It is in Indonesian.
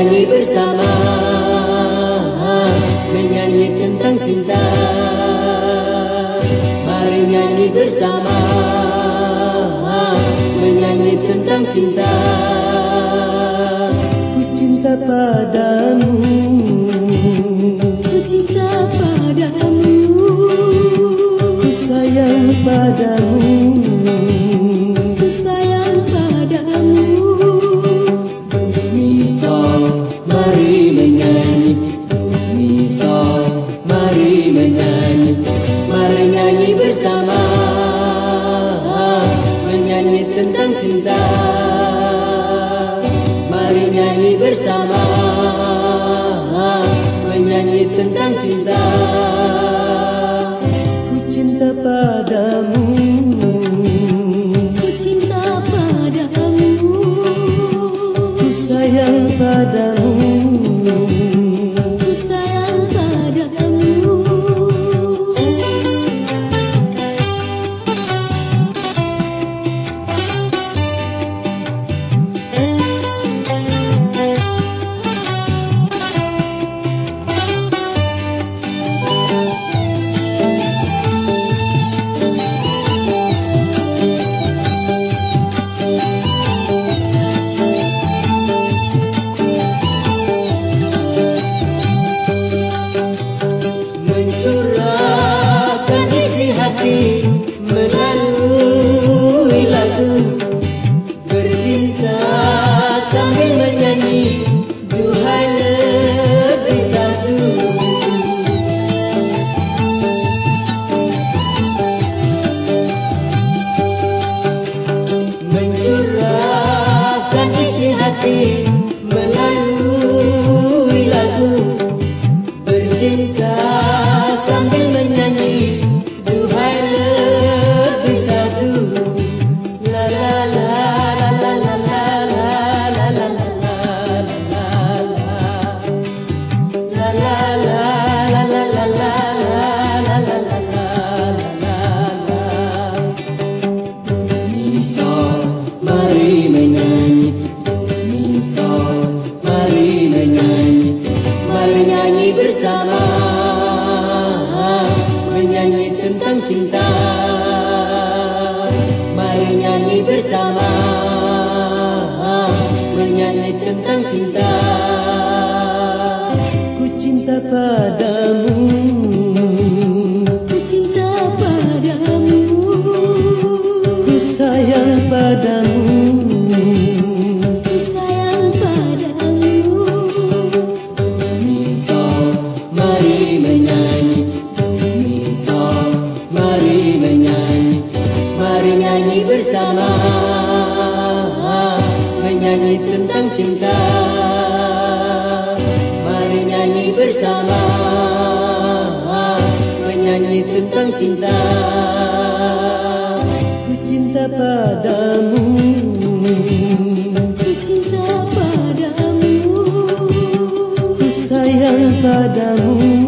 menyanyi bersama. Menyanyi tentang cinta. Mari nyanyi bersama. Menyanyi tentang cinta. Ku cinta padamu. sayang pada cinta. Mari nyanyi bersama. Menyanyi tentang cinta. Ku cinta pada tentang cinta. Mari nyanyi bersama. Menyanyi tentang cinta. Ku cinta padamu. Ku cinta padamu. Ku sayang padamu.